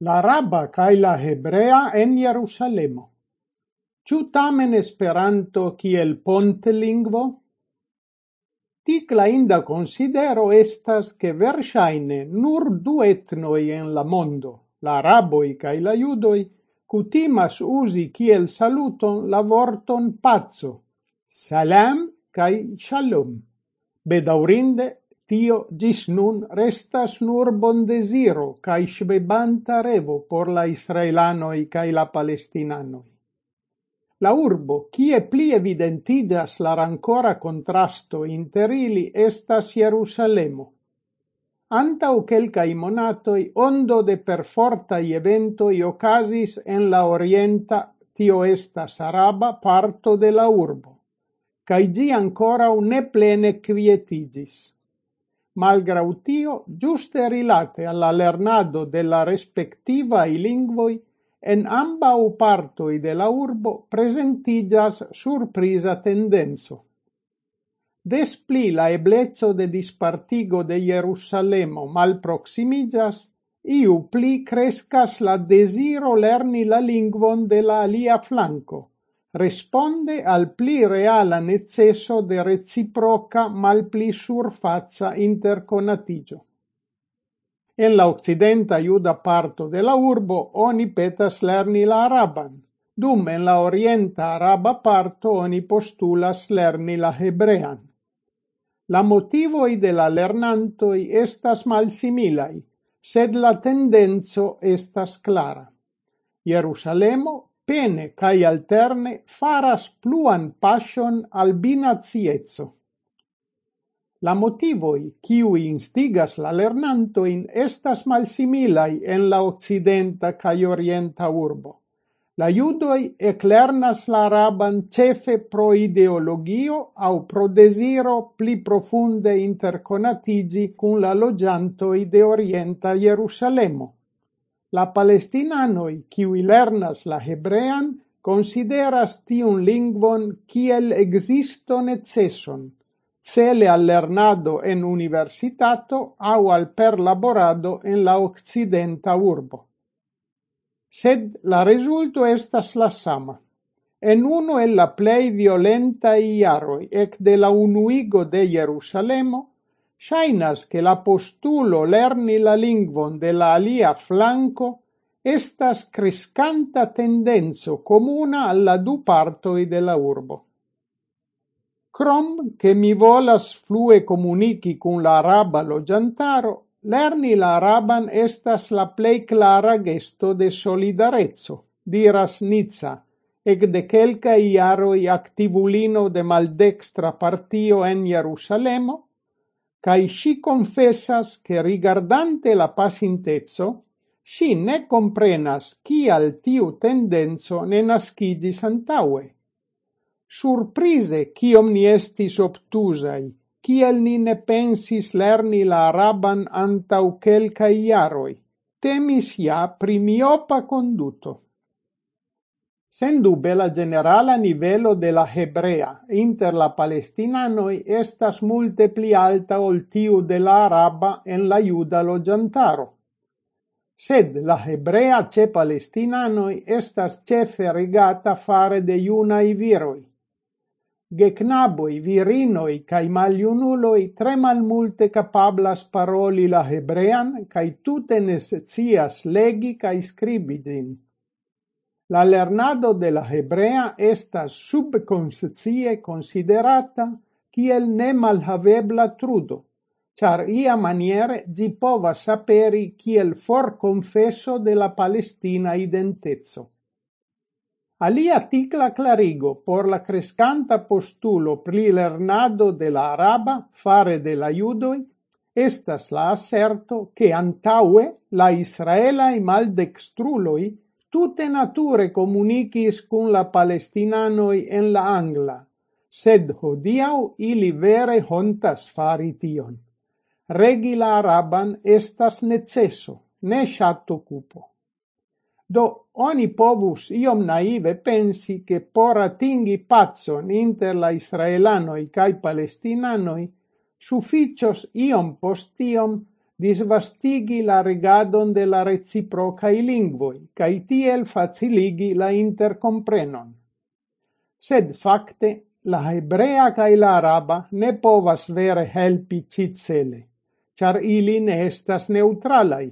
la araba kai la hebrea en Jerusalemo. Ciu tamen Esperanto kiel ponte lingvo? Tic la inda considero estas che versaine nur du etnoi en la mondo, la araboi cae la judoi, cutimas usi kiel saluton la vorton pazzo, salam cae shalom. Bedaurinde Tio gis nun restas nur bondeziro cae ŝvebanta revo por la israelanoi cae la palestinanoi. La urbo, kie pli evidentigas la rancora contrasto inter ili, estas Jerusalemo. Antau quelcai monatoi, ondo de perfortai eventoi ocasis en la orienta, tio estas araba, parto de la urbo, cae gi ancora ne plene quietigis malgrau tio, giuste rilate alla lernado della respectiva i lingvoi, en ambau partoi de la urbo presentigas surprisa tendenzo. Despli la eblezzo de dispartigo de Jerusalemo mal proximigas, iu pli crescas la desiro lerni la lingvon de la alia flanco – responde al pli reala necesso de reciproca malpli surfazza interconatigio. En la occidenta iuda parto de la urbo oni petas lerni la araban, dum en la orienta araba parto oni postulas lerni la hebrean. La motivoi de la lernantoi estas malsimilai, sed la tendenzo estas clara. Jerusalemo pene cae alterne faras pluan passion al binaziezzo. La motivoi kiui instigas la lernantoin estas malsimilai en la occidenta cae orienta urbo. La judoi eclernas la araban cefe pro ideologio au pro desiro pli profunde interconatigi cun la logiantoi de orienta Jerusalemo La palestinanoi kiuj lernas la hebrean, consideras tiun lingvon kiel existo necesson, cele al lernado en universitato au al perlaborado en la occidenta urbo. Sed la resulto estas la sama. En uno el la plei violenta iaroi ec de la unuigo de Jerusalemo, Shainas che la postulo lerni la lingvon de la alia flanco estas crescanta tendenzo comuna alla du partoi de la urbo. Crom che mi volas flue comunici cun la araba lo giantaro, lerni la araban estas la plei clara gesto de solidarezzo, diras Nizza, ec de quelca iaroi activulino de maldextra partio en Jerusalemo, cae si confessas che rigardante la pasintezzo, si ne comprenas cial tiu tendenzo ne nascigis antaue. Surprise cium ni estis obtusai, ciel ni ne pensis lerni la araban antau quelcae iaroi. Temis ja primiopa conduto. Sendube la generala nivelo de la hebrea inter la palestinanoi estas multe pli alta ol tiu de la araba en la juda loĝantaro. Sed la hebrea ce palestinanoi estas cefe regata fare de junaj viroi. Geknaboi, virinoi cae maliunuloi tre malmulte capablas paroli la hebrean cae tute nescias legi cae skribi. La lernado de la hebrea estas subconscie considerata kiel nemalhavebla trudo, char ia maniere gi povas saperi kiel for confesso de la palestina identezzo. Alia ticla clarigo por la crescanta postulo pri lernado de la araba fare de la judoi estas la asserto che antaue la israela i maldextruloi tute nature comunicis cun la palestinanoi en la angla, sed hodiau ili vere hontas fari tion. Regi la araban estas necesso, ne shatto cupo. Do oni povus iom naive pensi che por atingi pazzon inter la israelanoi cae palestinanoi sufficios iom postiom disvastigi la regadon de la reciprocai lingvoi, cae tiel faciligi la intercomprenon. Sed facte, la hebrea cae la araba ne povas vere helpi cicele, char ili ne estas neutralai,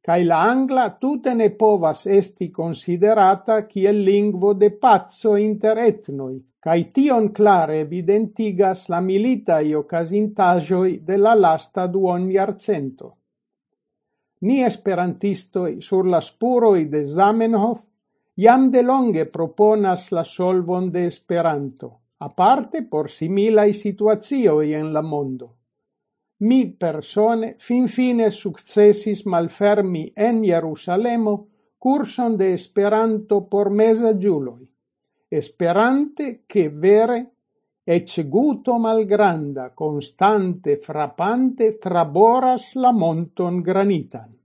cae la angla tute ne povas esti considerata kiel lingvo de pazzo inter etnoi, cae tion clare evidentigas la militai ocasintajoi de la lasta duon iarcento. Ni esperantistoi sur la spuroi de Zamenhof iam de longe proponas la solvon de Esperanto, aparte por similai situazioi en la mondo. Mi persone fin fine successis malfermi en Jerusalemo curson de Esperanto por mesa giuloi Esperante che vere ecce guto malgranda, constante, frappante, traboras la monton granitan.